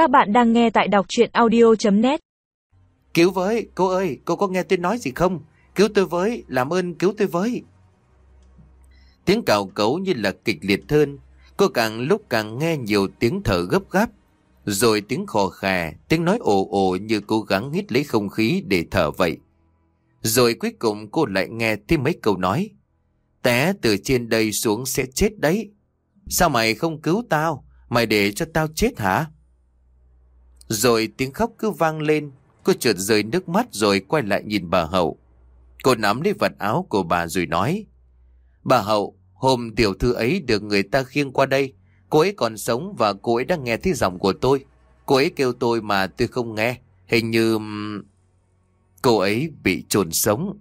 Các bạn đang nghe tại đọc chuyện audio.net Cứu với, cô ơi, cô có nghe tôi nói gì không? Cứu tôi với, làm ơn cứu tôi với. Tiếng cào cấu như là kịch liệt hơn. Cô càng lúc càng nghe nhiều tiếng thở gấp gáp. Rồi tiếng khò khè, tiếng nói ồ ồ như cố gắng hít lấy không khí để thở vậy. Rồi cuối cùng cô lại nghe thêm mấy câu nói. Té từ trên đây xuống sẽ chết đấy. Sao mày không cứu tao? Mày để cho tao chết hả? Rồi tiếng khóc cứ vang lên. Cô trượt rơi nước mắt rồi quay lại nhìn bà Hậu. Cô nắm lấy vật áo của bà rồi nói. Bà Hậu, hôm tiểu thư ấy được người ta khiêng qua đây. Cô ấy còn sống và cô ấy đang nghe thấy giọng của tôi. Cô ấy kêu tôi mà tôi không nghe. Hình như... Cô ấy bị trồn sống.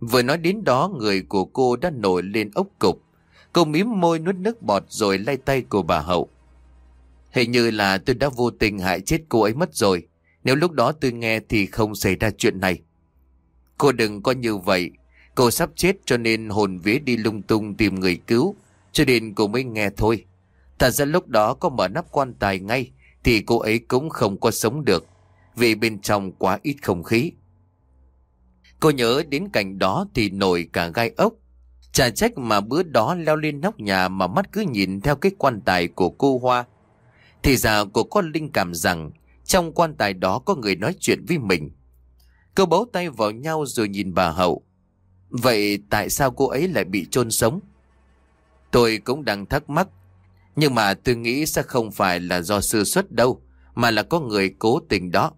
Vừa nói đến đó người của cô đã nổi lên ốc cục. Cô mím môi nuốt nước bọt rồi lay tay của bà Hậu. Hình như là tôi đã vô tình hại chết cô ấy mất rồi. Nếu lúc đó tôi nghe thì không xảy ra chuyện này. Cô đừng có như vậy. Cô sắp chết cho nên hồn vía đi lung tung tìm người cứu. Cho nên cô mới nghe thôi. Thật ra lúc đó có mở nắp quan tài ngay thì cô ấy cũng không có sống được. Vì bên trong quá ít không khí. Cô nhớ đến cảnh đó thì nổi cả gai ốc. Chả trách mà bữa đó leo lên nóc nhà mà mắt cứ nhìn theo cái quan tài của cô Hoa. Thì ra cô có linh cảm rằng trong quan tài đó có người nói chuyện với mình. Cô bấu tay vào nhau rồi nhìn bà Hậu. Vậy tại sao cô ấy lại bị chôn sống? Tôi cũng đang thắc mắc. Nhưng mà tôi nghĩ sẽ không phải là do sư xuất đâu, mà là có người cố tình đó.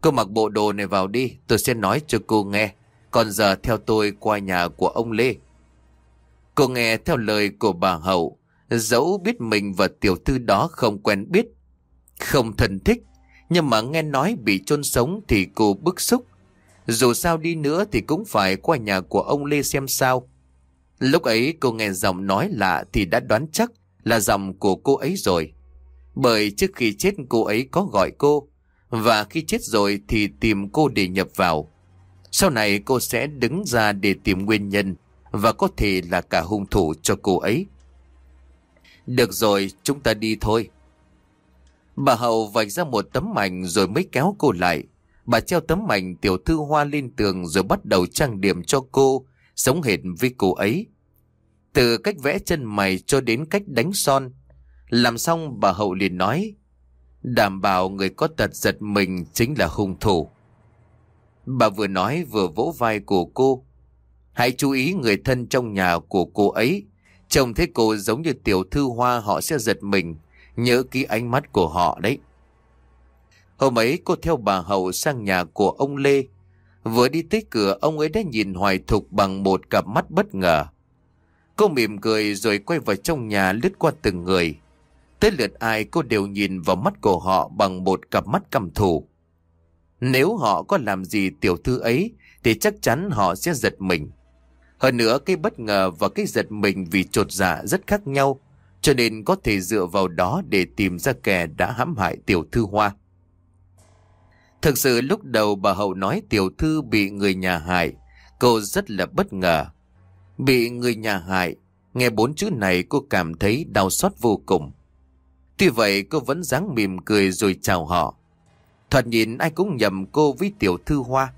Cô mặc bộ đồ này vào đi, tôi sẽ nói cho cô nghe. Còn giờ theo tôi qua nhà của ông Lê. Cô nghe theo lời của bà Hậu, dẫu biết mình và tiểu thư đó không quen biết, không thân thích, nhưng mà nghe nói bị chôn sống thì cô bức xúc. Dù sao đi nữa thì cũng phải qua nhà của ông Lê xem sao. Lúc ấy cô nghe giọng nói lạ thì đã đoán chắc là giọng của cô ấy rồi. Bởi trước khi chết cô ấy có gọi cô, và khi chết rồi thì tìm cô để nhập vào. Sau này cô sẽ đứng ra để tìm nguyên nhân và có thể là cả hung thủ cho cô ấy. Được rồi, chúng ta đi thôi. Bà Hậu vạch ra một tấm mảnh rồi mới kéo cô lại. Bà treo tấm mảnh tiểu thư hoa lên tường rồi bắt đầu trang điểm cho cô, sống hệt với cô ấy. Từ cách vẽ chân mày cho đến cách đánh son. Làm xong bà Hậu liền nói, đảm bảo người có tật giật mình chính là hung thủ. Bà vừa nói vừa vỗ vai của cô. Hãy chú ý người thân trong nhà của cô ấy. Trông thấy cô giống như tiểu thư hoa, họ sẽ giật mình. Nhớ ký ánh mắt của họ đấy. Hôm ấy, cô theo bà Hậu sang nhà của ông Lê. Vừa đi tới cửa, ông ấy đã nhìn Hoài Thục bằng một cặp mắt bất ngờ. Cô mỉm cười rồi quay vào trong nhà lướt qua từng người. Tới lượt ai, cô đều nhìn vào mắt của họ bằng một cặp mắt căm thù. Nếu họ có làm gì tiểu thư ấy, thì chắc chắn họ sẽ giật mình. Hơn nữa cái bất ngờ và cái giật mình vì trột dạ rất khác nhau cho nên có thể dựa vào đó để tìm ra kẻ đã hãm hại tiểu thư hoa. Thực sự lúc đầu bà Hậu nói tiểu thư bị người nhà hại, cô rất là bất ngờ. Bị người nhà hại, nghe bốn chữ này cô cảm thấy đau xót vô cùng. Tuy vậy cô vẫn dáng mỉm cười rồi chào họ. Thoạt nhìn ai cũng nhầm cô với tiểu thư hoa.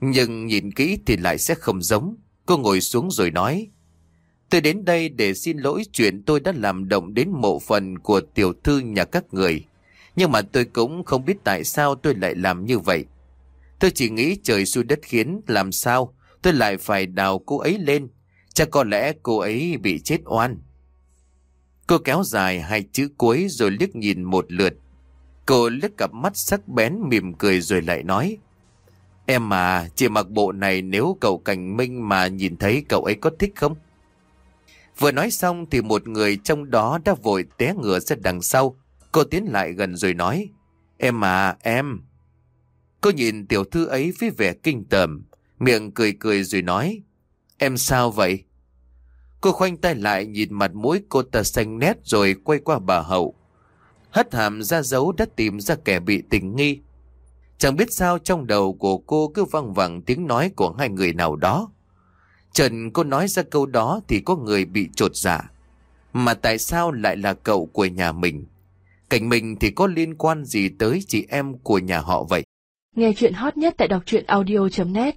Nhưng nhìn kỹ thì lại sẽ không giống. Cô ngồi xuống rồi nói. Tôi đến đây để xin lỗi chuyện tôi đã làm động đến mộ phần của tiểu thư nhà các người. Nhưng mà tôi cũng không biết tại sao tôi lại làm như vậy. Tôi chỉ nghĩ trời xui đất khiến, làm sao tôi lại phải đào cô ấy lên. Chắc có lẽ cô ấy bị chết oan. Cô kéo dài hai chữ cuối rồi liếc nhìn một lượt. Cô liếc cặp mắt sắc bén mỉm cười rồi lại nói. Em à, chị mặc bộ này nếu cậu Cảnh Minh mà nhìn thấy cậu ấy có thích không? Vừa nói xong thì một người trong đó đã vội té ngửa ra đằng sau. Cô tiến lại gần rồi nói. Em à, em. Cô nhìn tiểu thư ấy với vẻ kinh tởm, miệng cười cười rồi nói. Em sao vậy? Cô khoanh tay lại nhìn mặt mũi cô ta xanh nét rồi quay qua bà hậu. Hất hàm ra dấu đã tìm ra kẻ bị tình nghi. Chẳng biết sao trong đầu của cô cứ văng vẳng tiếng nói của hai người nào đó. Trần cô nói ra câu đó thì có người bị trột dạ. Mà tại sao lại là cậu của nhà mình? Cảnh mình thì có liên quan gì tới chị em của nhà họ vậy? Nghe chuyện hot nhất tại đọc truyện audio.net